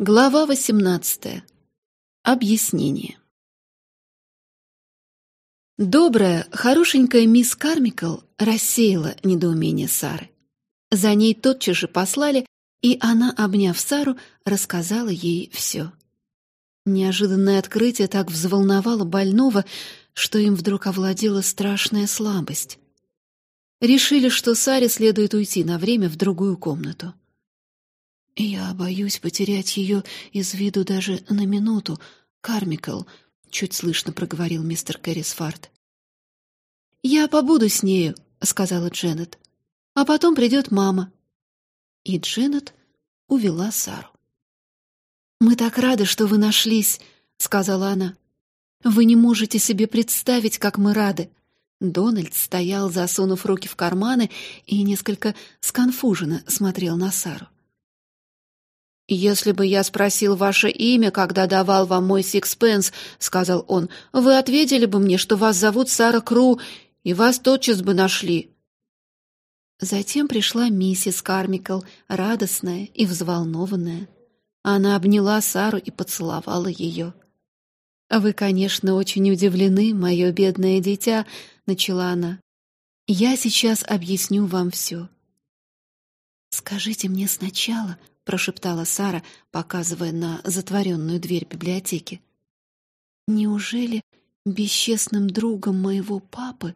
Глава 18. Объяснение. Добрая, хорошенькая мисс Кармикл рассеяла недоумение Сары. За ней тотчас же послали, и она, обняв Сару, рассказала ей все. Неожиданное открытие так взволновало больного, что им вдруг овладела страшная слабость. Решили, что Саре следует уйти на время в другую комнату. «Я боюсь потерять ее из виду даже на минуту, Кармикл», — чуть слышно проговорил мистер Кэррисфард. «Я побуду с нею», — сказала Дженнет. «А потом придет мама». И Дженнет увела Сару. «Мы так рады, что вы нашлись», — сказала она. «Вы не можете себе представить, как мы рады». Дональд стоял, засунув руки в карманы, и несколько сконфуженно смотрел на Сару. «Если бы я спросил ваше имя, когда давал вам мой сикспенс, — сказал он, — вы ответили бы мне, что вас зовут Сара Кру, и вас тотчас бы нашли». Затем пришла миссис Кармикл, радостная и взволнованная. Она обняла Сару и поцеловала ее. «Вы, конечно, очень удивлены, мое бедное дитя», — начала она. «Я сейчас объясню вам все». «Скажите мне сначала», прошептала Сара, показывая на затворенную дверь библиотеки. Неужели бесчестным другом моего папы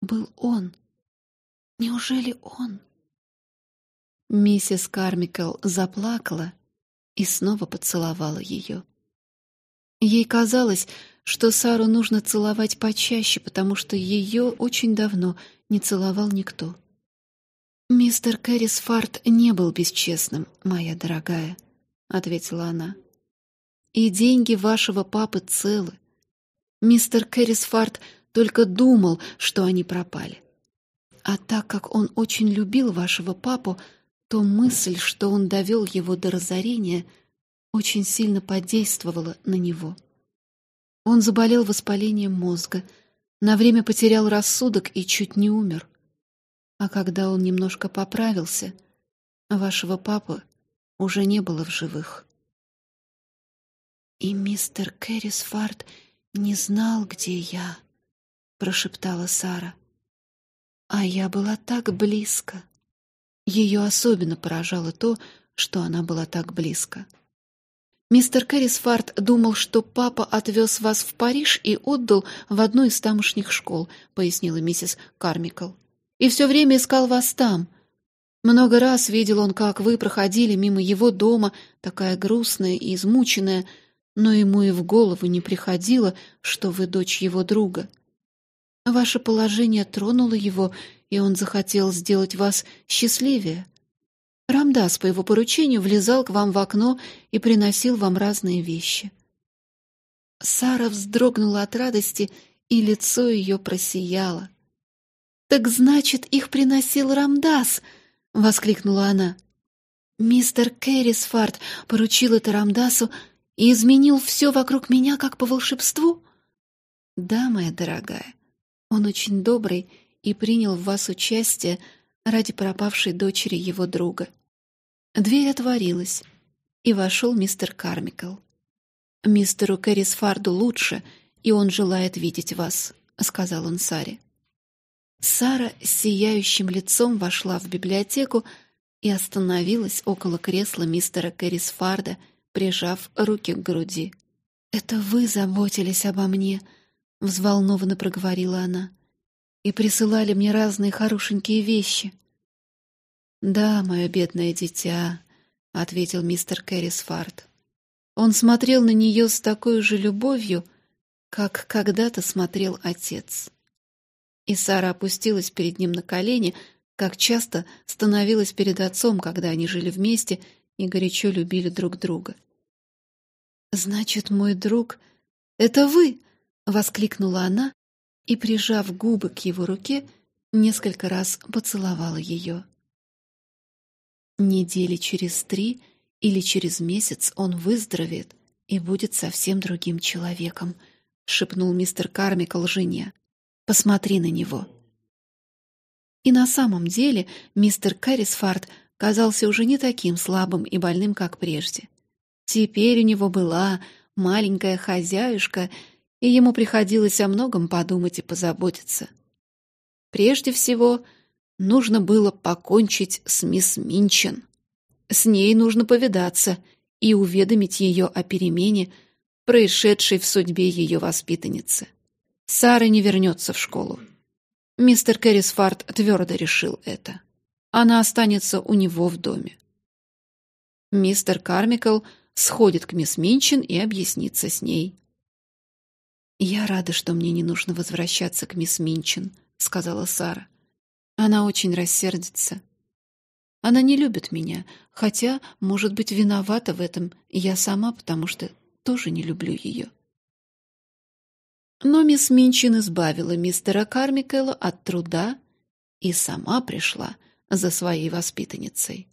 был он? Неужели он? Миссис Кармикл заплакала и снова поцеловала ее. Ей казалось, что Сару нужно целовать почаще, потому что ее очень давно не целовал никто. «Мистер Кэррисфарт не был бесчестным, моя дорогая», — ответила она. «И деньги вашего папы целы. Мистер Кэррисфарт только думал, что они пропали. А так как он очень любил вашего папу, то мысль, что он довел его до разорения, очень сильно подействовала на него. Он заболел воспалением мозга, на время потерял рассудок и чуть не умер. А когда он немножко поправился, вашего папы уже не было в живых. «И мистер Кэррисфард не знал, где я», — прошептала Сара. «А я была так близко». Ее особенно поражало то, что она была так близко. Мистер Кэррисфард думал, что папа отвез вас в Париж и отдал в одну из тамошних школ, пояснила миссис Кармикл и все время искал вас там. Много раз видел он, как вы проходили мимо его дома, такая грустная и измученная, но ему и в голову не приходило, что вы дочь его друга. Ваше положение тронуло его, и он захотел сделать вас счастливее. Рамдас по его поручению влезал к вам в окно и приносил вам разные вещи. Сара вздрогнула от радости, и лицо ее просияло. «Так значит, их приносил Рамдас!» — воскликнула она. «Мистер Кэррисфард поручил это Рамдасу и изменил все вокруг меня, как по волшебству?» «Да, моя дорогая, он очень добрый и принял в вас участие ради пропавшей дочери его друга». Дверь отворилась, и вошел мистер Кармикл. «Мистеру Кэррисфарду лучше, и он желает видеть вас», — сказал он Саре. Сара с сияющим лицом вошла в библиотеку и остановилась около кресла мистера Кэррисфарда, прижав руки к груди. «Это вы заботились обо мне», — взволнованно проговорила она, «и присылали мне разные хорошенькие вещи». «Да, мое бедное дитя», — ответил мистер Кэррисфард. Он смотрел на нее с такой же любовью, как когда-то смотрел отец. И Сара опустилась перед ним на колени, как часто становилась перед отцом, когда они жили вместе и горячо любили друг друга. «Значит, мой друг, это вы!» — воскликнула она и, прижав губы к его руке, несколько раз поцеловала ее. Недели через три или через месяц он выздоровеет и будет совсем другим человеком, — шепнул мистер Кармикл жене. Посмотри на него». И на самом деле мистер Кэррисфард казался уже не таким слабым и больным, как прежде. Теперь у него была маленькая хозяюшка, и ему приходилось о многом подумать и позаботиться. Прежде всего, нужно было покончить с мисс Минчин. С ней нужно повидаться и уведомить ее о перемене, происшедшей в судьбе ее воспитанницы. Сара не вернется в школу. Мистер Кэррисфард твердо решил это. Она останется у него в доме. Мистер Кармикл сходит к мисс Минчин и объяснится с ней. «Я рада, что мне не нужно возвращаться к мисс Минчин», — сказала Сара. «Она очень рассердится. Она не любит меня, хотя, может быть, виновата в этом я сама, потому что тоже не люблю ее». Но мисс Минчин избавила мистера Кармикела от труда и сама пришла за своей воспитанницей.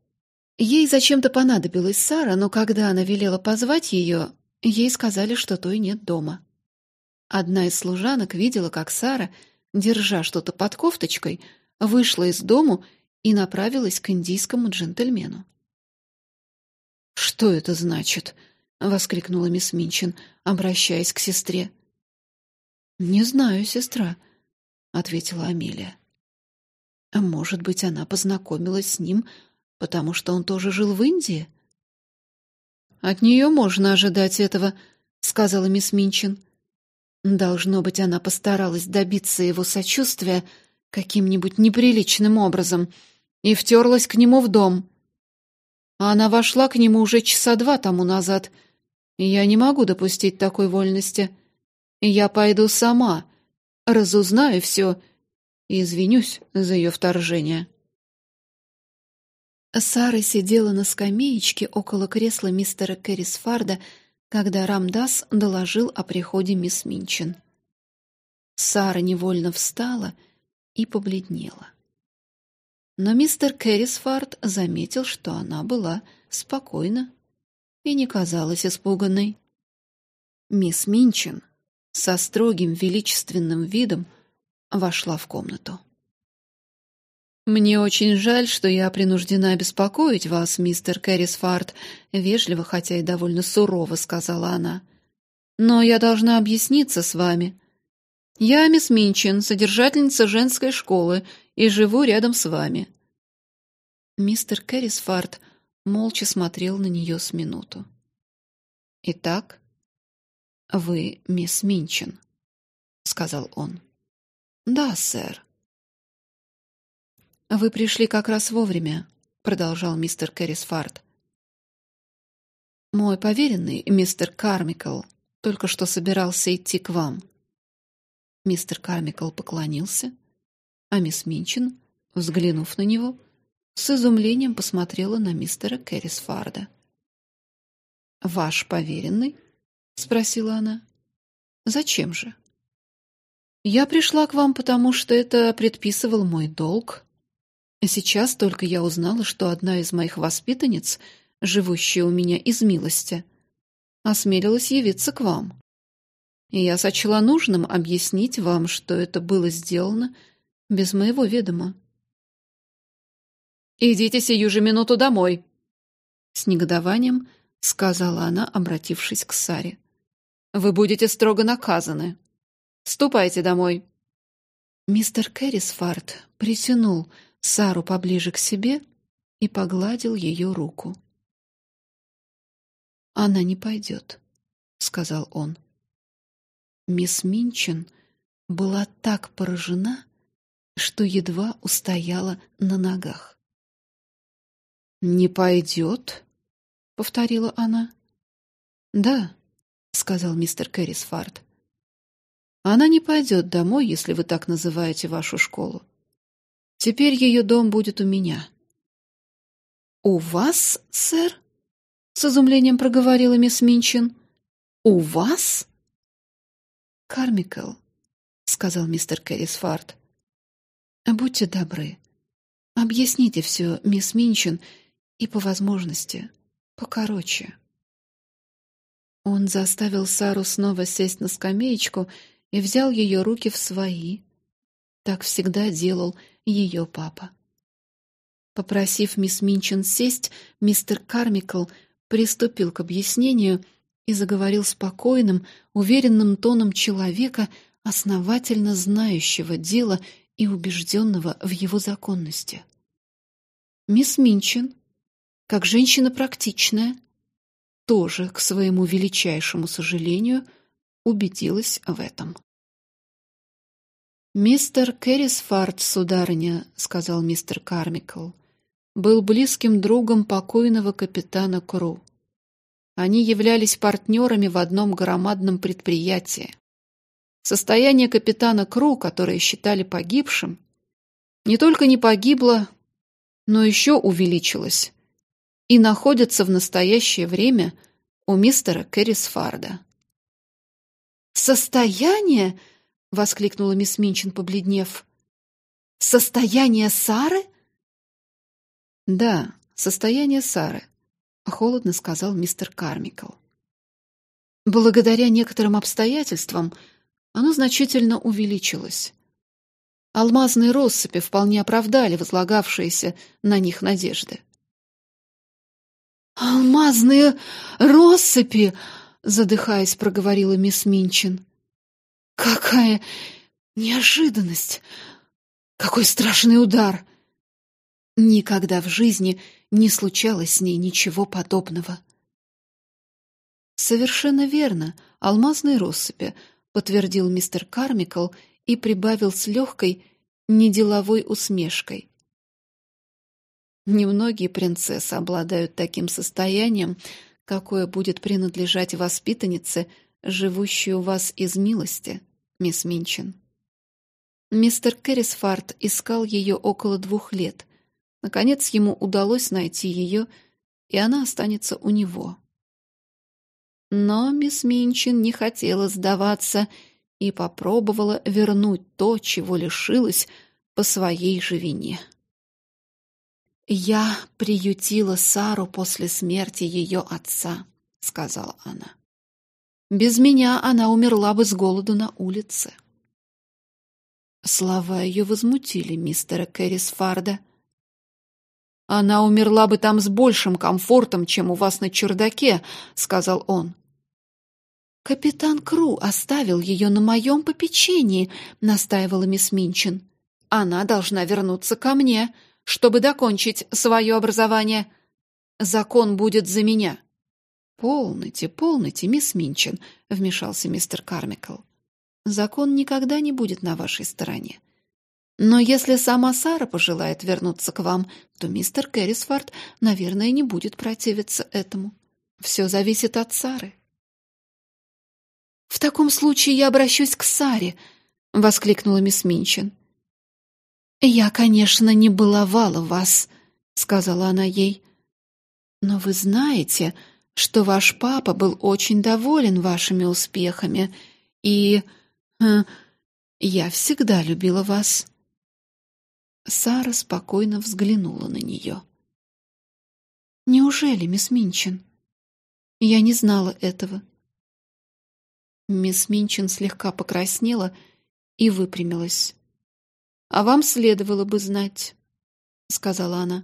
Ей зачем-то понадобилась Сара, но когда она велела позвать ее, ей сказали, что той нет дома. Одна из служанок видела, как Сара, держа что-то под кофточкой, вышла из дому и направилась к индийскому джентльмену. «Что это значит?» — воскликнула мисс Минчин, обращаясь к сестре. «Не знаю, сестра», — ответила Амелия. «А может быть, она познакомилась с ним, потому что он тоже жил в Индии?» «От нее можно ожидать этого», — сказала мисс Минчин. Должно быть, она постаралась добиться его сочувствия каким-нибудь неприличным образом и втерлась к нему в дом. Она вошла к нему уже часа два тому назад, я не могу допустить такой вольности. Я пойду сама, разузнаю все и извинюсь за ее вторжение. Сара сидела на скамеечке около кресла мистера Кэррисфарда, когда Рамдас доложил о приходе мисс Минчин. Сара невольно встала и побледнела. Но мистер Кэррисфард заметил, что она была спокойна и не казалась испуганной. Мисс Минчин со строгим величественным видом вошла в комнату. «Мне очень жаль, что я принуждена беспокоить вас, мистер Кэррисфард», вежливо, хотя и довольно сурово сказала она. «Но я должна объясниться с вами. Я мисс Минчин, содержательница женской школы, и живу рядом с вами». Мистер Кэррисфард молча смотрел на нее с минуту. «Итак, вы мисс Минчин», — сказал он. «Да, сэр», «Вы пришли как раз вовремя», — продолжал мистер Кэррисфард. «Мой поверенный, мистер Кармикл, только что собирался идти к вам». Мистер Кармикл поклонился, а мисс Минчин, взглянув на него, с изумлением посмотрела на мистера Кэррисфарда. «Ваш поверенный?» — спросила она. «Зачем же?» «Я пришла к вам, потому что это предписывал мой долг», Сейчас только я узнала, что одна из моих воспитанниц, живущая у меня из милости, осмелилась явиться к вам. И я сочла нужным объяснить вам, что это было сделано без моего ведома. «Идите сию же минуту домой!» С негодованием сказала она, обратившись к Саре. «Вы будете строго наказаны. Ступайте домой!» Мистер Кэррисфард притянул Сару поближе к себе и погладил ее руку. «Она не пойдет», — сказал он. Мисс Минчин была так поражена, что едва устояла на ногах. «Не пойдет?» — повторила она. «Да», — сказал мистер Кэррисфард. «Она не пойдет домой, если вы так называете вашу школу. Теперь ее дом будет у меня. «У вас, сэр?» — с изумлением проговорила мисс Минчин. «У вас?» «Кармикл», — сказал мистер Кэррисфард. «Будьте добры. Объясните все, мисс Минчин, и по возможности покороче». Он заставил Сару снова сесть на скамеечку и взял ее руки в свои. Так всегда делал, — ее папа. Попросив мисс Минчин сесть, мистер Кармикл приступил к объяснению и заговорил спокойным, уверенным тоном человека, основательно знающего дело и убежденного в его законности. Мисс Минчин, как женщина практичная, тоже, к своему величайшему сожалению, убедилась в этом. «Мистер Керрисфард, сударыня», — сказал мистер Кармикл, — «был близким другом покойного капитана Кру. Они являлись партнерами в одном громадном предприятии. Состояние капитана Кру, которое считали погибшим, не только не погибло, но еще увеличилось и находится в настоящее время у мистера Керрисфарда. «Состояние?» — воскликнула мисс Минчин, побледнев. «Состояние Сары?» «Да, состояние Сары», — холодно сказал мистер Кармикл. «Благодаря некоторым обстоятельствам оно значительно увеличилось. Алмазные россыпи вполне оправдали возлагавшиеся на них надежды. «Алмазные россыпи!» — задыхаясь, проговорила мисс Минчин. Какая неожиданность! Какой страшный удар! Никогда в жизни не случалось с ней ничего подобного. «Совершенно верно, алмазные россыпи», — подтвердил мистер Кармикл и прибавил с легкой, неделовой усмешкой. Немногие принцессы обладают таким состоянием, какое будет принадлежать воспитаннице живущий у вас из милости, мисс Минчин. Мистер Керрисфард искал ее около двух лет. Наконец ему удалось найти ее, и она останется у него. Но мисс Минчин не хотела сдаваться и попробовала вернуть то, чего лишилась по своей же вине. «Я приютила Сару после смерти ее отца», — сказала она. Без меня она умерла бы с голоду на улице. Слова ее возмутили мистера Кэррисфарда. «Она умерла бы там с большим комфортом, чем у вас на чердаке», — сказал он. «Капитан Кру оставил ее на моем попечении», — настаивала мисс Минчин. «Она должна вернуться ко мне, чтобы докончить свое образование. Закон будет за меня». «Полноте, полноте, мисс Минчин», — вмешался мистер Кармикл. «Закон никогда не будет на вашей стороне. Но если сама Сара пожелает вернуться к вам, то мистер Кэррисфорд, наверное, не будет противиться этому. Все зависит от Сары». «В таком случае я обращусь к Саре», — воскликнула мисс Минчин. «Я, конечно, не баловала вас», — сказала она ей. «Но вы знаете...» что ваш папа был очень доволен вашими успехами, и... Э, я всегда любила вас». Сара спокойно взглянула на нее. «Неужели, мисс Минчин? Я не знала этого». Мисс Минчин слегка покраснела и выпрямилась. «А вам следовало бы знать», — сказала она.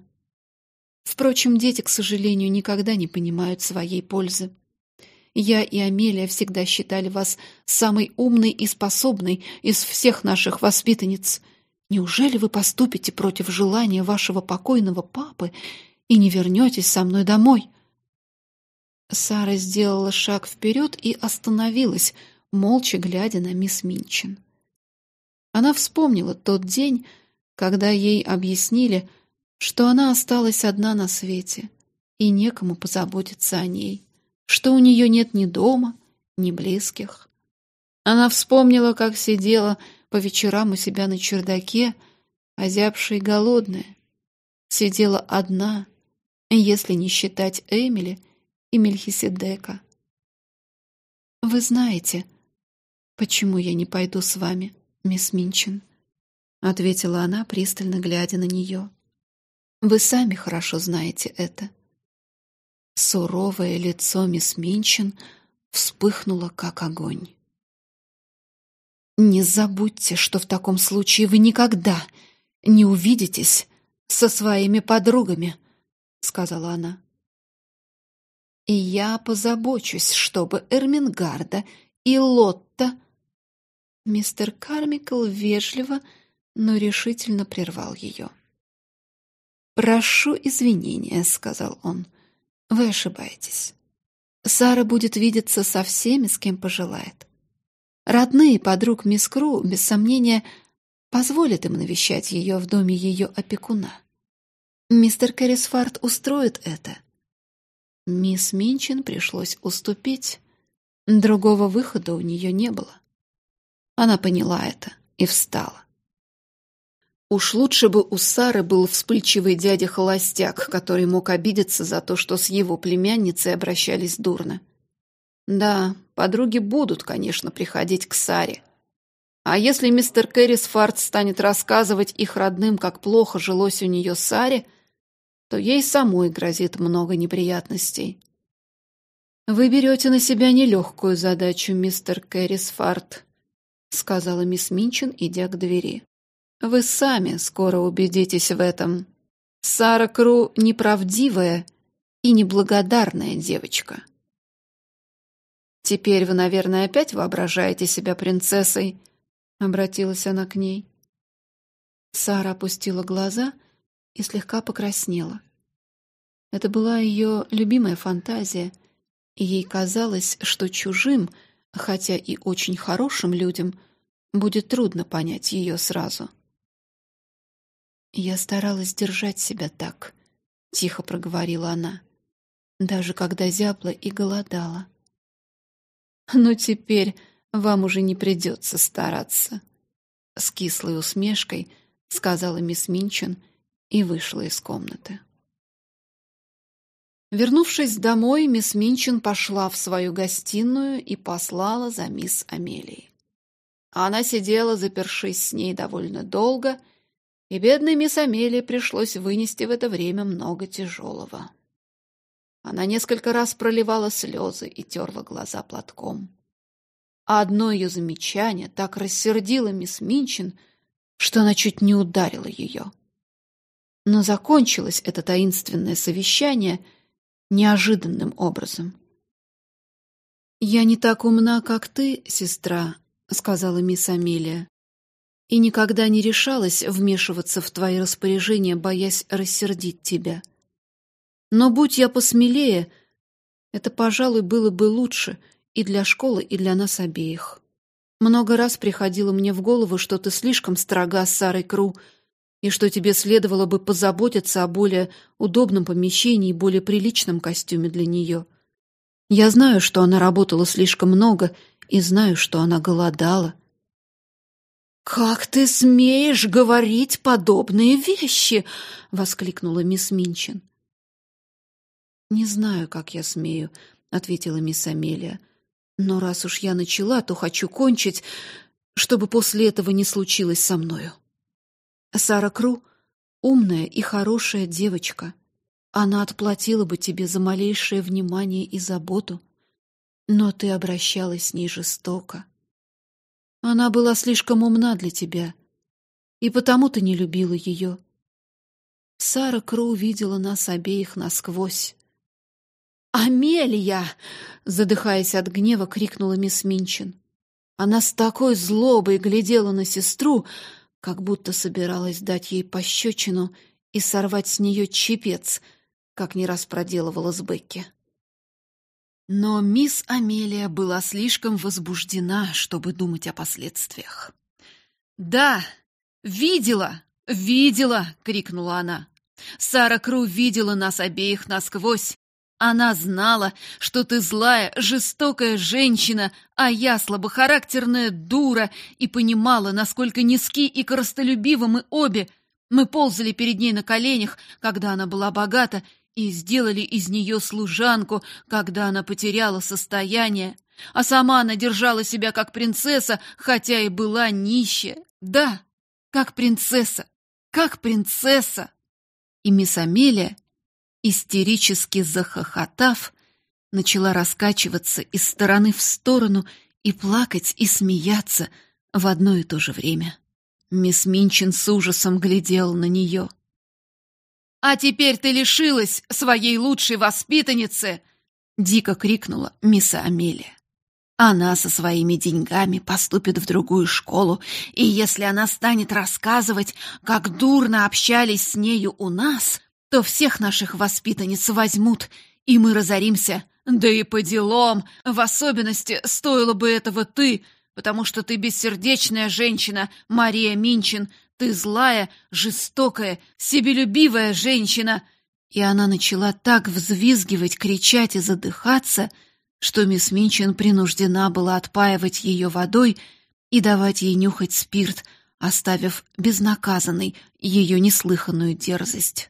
Впрочем, дети, к сожалению, никогда не понимают своей пользы. Я и Амелия всегда считали вас самой умной и способной из всех наших воспитанниц. Неужели вы поступите против желания вашего покойного папы и не вернетесь со мной домой?» Сара сделала шаг вперед и остановилась, молча глядя на мисс Минчин. Она вспомнила тот день, когда ей объяснили, что она осталась одна на свете, и некому позаботиться о ней, что у нее нет ни дома, ни близких. Она вспомнила, как сидела по вечерам у себя на чердаке, озябшая и голодная. Сидела одна, если не считать Эмили и Мельхиседека. «Вы знаете, почему я не пойду с вами, мисс Минчин?» — ответила она, пристально глядя на нее. Вы сами хорошо знаете это. Суровое лицо мисс Минчин вспыхнуло, как огонь. «Не забудьте, что в таком случае вы никогда не увидитесь со своими подругами», — сказала она. И я позабочусь, чтобы Эрмингарда и Лотта... Мистер Кармикл вежливо, но решительно прервал ее. «Прошу извинения», — сказал он. «Вы ошибаетесь. Сара будет видеться со всеми, с кем пожелает. Родные подруг мисс Кру, без сомнения, позволят им навещать ее в доме ее опекуна. Мистер Кэррисфард устроит это. Мисс Минчин пришлось уступить. Другого выхода у нее не было. Она поняла это и встала. Уж лучше бы у Сары был вспыльчивый дядя-холостяк, который мог обидеться за то, что с его племянницей обращались дурно. Да, подруги будут, конечно, приходить к Саре. А если мистер Кэррисфард станет рассказывать их родным, как плохо жилось у нее Саре, то ей самой грозит много неприятностей. «Вы берете на себя нелегкую задачу, мистер Кэррисфард», — сказала мисс Минчин, идя к двери. «Вы сами скоро убедитесь в этом. Сара Кру неправдивая и неблагодарная девочка». «Теперь вы, наверное, опять воображаете себя принцессой?» — обратилась она к ней. Сара опустила глаза — и слегка покраснела. Это была ее любимая фантазия, и ей казалось, что чужим, хотя и очень хорошим людям, будет трудно понять ее сразу. «Я старалась держать себя так», — тихо проговорила она, даже когда зябла и голодала. «Но теперь вам уже не придется стараться», — с кислой усмешкой сказала мисс Минчин и вышла из комнаты. Вернувшись домой, мисс Минчин пошла в свою гостиную и послала за мисс Амелией. Она сидела, запершись с ней довольно долго, и бедной мисс Амелии пришлось вынести в это время много тяжелого. Она несколько раз проливала слезы и терла глаза платком. А одно ее замечание так рассердило мисс Минчин, что она чуть не ударила ее. Но закончилось это таинственное совещание неожиданным образом. «Я не так умна, как ты, сестра», — сказала мисс Амелия, «и никогда не решалась вмешиваться в твои распоряжения, боясь рассердить тебя. Но будь я посмелее, это, пожалуй, было бы лучше и для школы, и для нас обеих. Много раз приходило мне в голову, что ты слишком строга с Сарой Кру, — и что тебе следовало бы позаботиться о более удобном помещении и более приличном костюме для нее. Я знаю, что она работала слишком много, и знаю, что она голодала. «Как ты смеешь говорить подобные вещи?» — воскликнула мисс Минчин. «Не знаю, как я смею», — ответила мисс Амелия. «Но раз уж я начала, то хочу кончить, чтобы после этого не случилось со мною». Сара Кру — умная и хорошая девочка. Она отплатила бы тебе за малейшее внимание и заботу, но ты обращалась с ней жестоко. Она была слишком умна для тебя, и потому ты не любила ее. Сара Кру видела нас обеих насквозь. «Амелия!» — задыхаясь от гнева, крикнула мисс Минчин. Она с такой злобой глядела на сестру, как будто собиралась дать ей пощечину и сорвать с нее чепец, как не раз проделывала с Бекки. Но мисс Амелия была слишком возбуждена, чтобы думать о последствиях. «Да, видела, видела!» — крикнула она. «Сара Кру видела нас обеих насквозь, она знала, что ты злая, жестокая женщина, а я слабохарактерная дура, и понимала, насколько низки и коростолюбивы мы обе. Мы ползали перед ней на коленях, когда она была богата, и сделали из нее служанку, когда она потеряла состояние. А сама она держала себя как принцесса, хотя и была нищая. Да, как принцесса, как принцесса. И мисс Амелия истерически захохотав, начала раскачиваться из стороны в сторону и плакать и смеяться в одно и то же время. Мисс Минчин с ужасом глядел на нее. «А теперь ты лишилась своей лучшей воспитанницы!» — дико крикнула мисс Амелия. Она со своими деньгами поступит в другую школу, и если она станет рассказывать, как дурно общались с нею у нас, то всех наших воспитанниц возьмут, и мы разоримся. Да и по делам, в особенности стоило бы этого ты, потому что ты бессердечная женщина, Мария Минчин, ты злая, жестокая, себелюбивая женщина. И она начала так взвизгивать, кричать и задыхаться, что мисс Минчин принуждена была отпаивать ее водой и давать ей нюхать спирт, оставив безнаказанной ее неслыханную дерзость.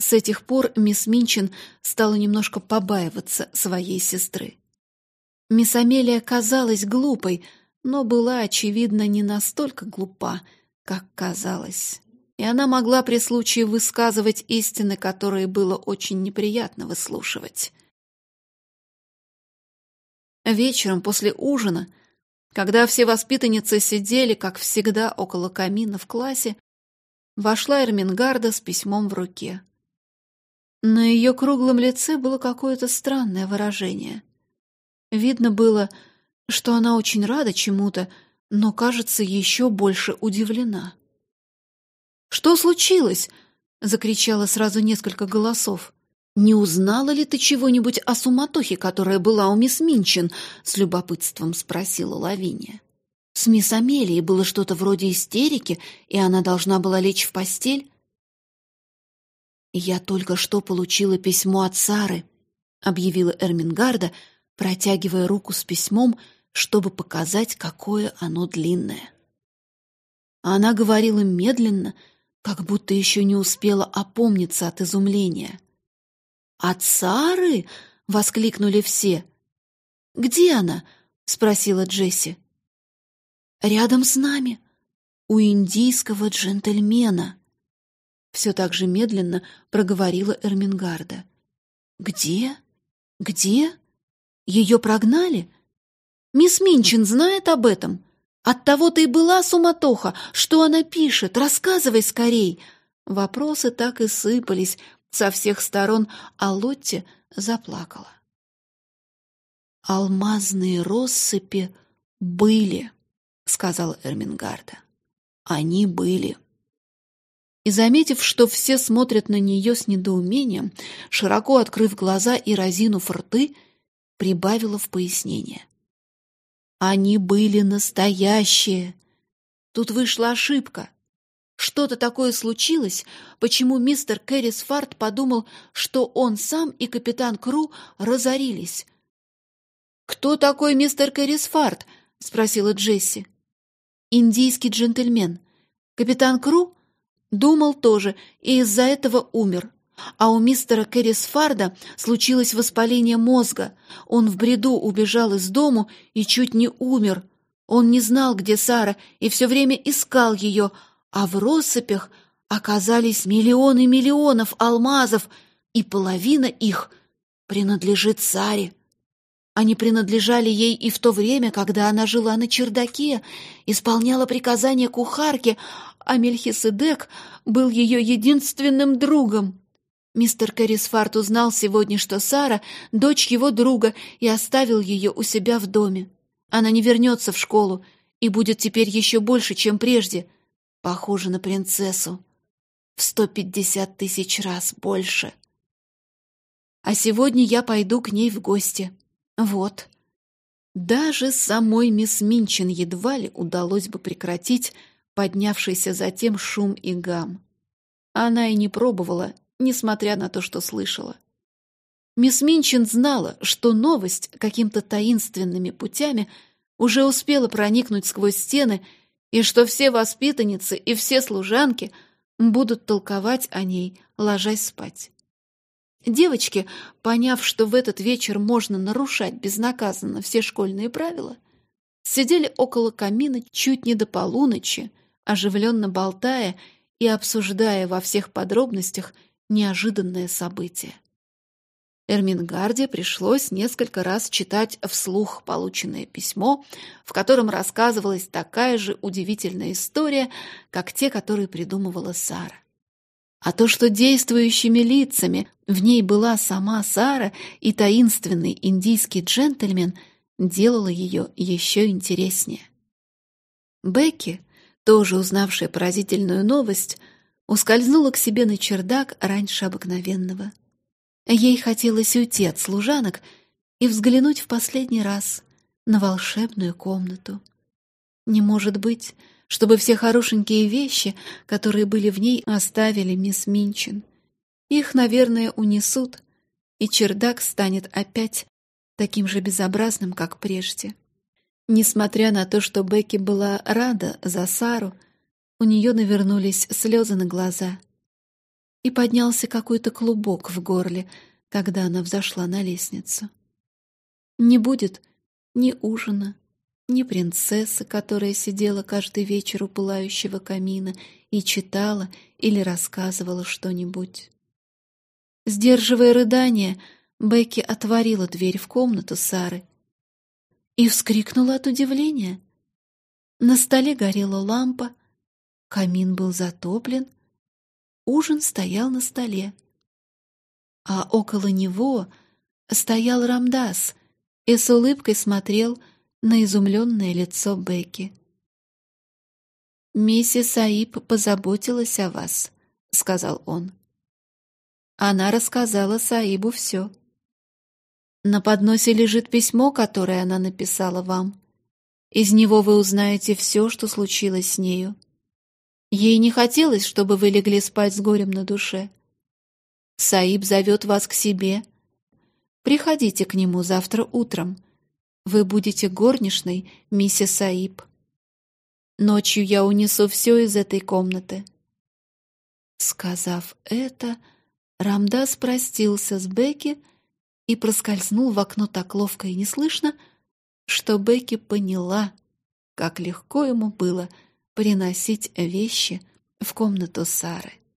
С этих пор мисс Минчин стала немножко побаиваться своей сестры. Мисс Амелия казалась глупой, но была, очевидно, не настолько глупа, как казалось. И она могла при случае высказывать истины, которые было очень неприятно выслушивать. Вечером после ужина, когда все воспитанницы сидели, как всегда, около камина в классе, вошла Эрмингарда с письмом в руке. На ее круглом лице было какое-то странное выражение. Видно было, что она очень рада чему-то, но, кажется, еще больше удивлена. «Что случилось?» — закричало сразу несколько голосов. «Не узнала ли ты чего-нибудь о суматохе, которая была у мисс Минчин?» — с любопытством спросила Лавиния. «С мисс Амелией было что-то вроде истерики, и она должна была лечь в постель?» «Я только что получила письмо от Сары», — объявила Эрмингарда, протягивая руку с письмом, чтобы показать, какое оно длинное. Она говорила медленно, как будто еще не успела опомниться от изумления. «От Сары?» — воскликнули все. «Где она?» — спросила Джесси. «Рядом с нами, у индийского джентльмена», все так же медленно проговорила Эрмингарда. «Где? Где? Ее прогнали? Мисс Минчин знает об этом? Оттого-то и была суматоха. Что она пишет? Рассказывай скорей!» Вопросы так и сыпались со всех сторон, а Лотти заплакала. «Алмазные россыпи были», — сказал Эрмингарда. «Они были». И, заметив, что все смотрят на нее с недоумением, широко открыв глаза и разинув рты, прибавила в пояснение. Они были настоящие. Тут вышла ошибка. Что-то такое случилось, почему мистер Кэррис Фарт подумал, что он сам и капитан Кру разорились. «Кто такой мистер Кэррис Фарт?» — спросила Джесси. «Индийский джентльмен. Капитан Кру Думал тоже, и из-за этого умер. А у мистера Керрисфарда случилось воспаление мозга. Он в бреду убежал из дому и чуть не умер. Он не знал, где Сара, и все время искал ее, а в россыпях оказались миллионы миллионов алмазов, и половина их принадлежит Саре. Они принадлежали ей и в то время, когда она жила на чердаке, исполняла приказания кухарки, а Мельхиседек был ее единственным другом. Мистер Кэррисфарт узнал сегодня, что Сара — дочь его друга, и оставил ее у себя в доме. Она не вернется в школу и будет теперь еще больше, чем прежде. Похожа на принцессу. В сто пятьдесят тысяч раз больше. А сегодня я пойду к ней в гости. Вот. Даже самой мисс Минчин едва ли удалось бы прекратить поднявшийся затем шум и гам. Она и не пробовала, несмотря на то, что слышала. Мисс Минчин знала, что новость каким-то таинственными путями уже успела проникнуть сквозь стены, и что все воспитанницы и все служанки будут толковать о ней, ложась спать. Девочки, поняв, что в этот вечер можно нарушать безнаказанно все школьные правила, сидели около камина чуть не до полуночи, оживленно болтая и обсуждая во всех подробностях неожиданное событие. Эрмингарде пришлось несколько раз читать вслух полученное письмо, в котором рассказывалась такая же удивительная история, как те, которые придумывала Сара. А то, что действующими лицами в ней была сама Сара и таинственный индийский джентльмен, делало ее еще интереснее. Бекки, тоже узнавшая поразительную новость, ускользнула к себе на чердак раньше обыкновенного. Ей хотелось уйти от служанок и взглянуть в последний раз на волшебную комнату. Не может быть, чтобы все хорошенькие вещи, которые были в ней, оставили мисс Минчин. Их, наверное, унесут, и чердак станет опять таким же безобразным, как прежде. Несмотря на то, что Бекки была рада за Сару, у нее навернулись слезы на глаза. И поднялся какой-то клубок в горле, когда она взошла на лестницу. Не будет ни ужина, ни принцессы, которая сидела каждый вечер у пылающего камина и читала или рассказывала что-нибудь. Сдерживая рыдание, Бекки отворила дверь в комнату Сары и вскрикнула от удивления. На столе горела лампа, камин был затоплен, ужин стоял на столе. А около него стоял Рамдас и с улыбкой смотрел на изумленное лицо Бекки. «Миссис Аиб позаботилась о вас», — сказал он. Она рассказала Саибу все. На подносе лежит письмо, которое она написала вам. Из него вы узнаете все, что случилось с нею. Ей не хотелось, чтобы вы легли спать с горем на душе. Саиб зовет вас к себе. Приходите к нему завтра утром. Вы будете горничной, миссис Саиб. Ночью я унесу все из этой комнаты. Сказав это, Рамдас простился с Бекки и проскользнул в окно так ловко и неслышно, что Бекки поняла, как легко ему было приносить вещи в комнату Сары.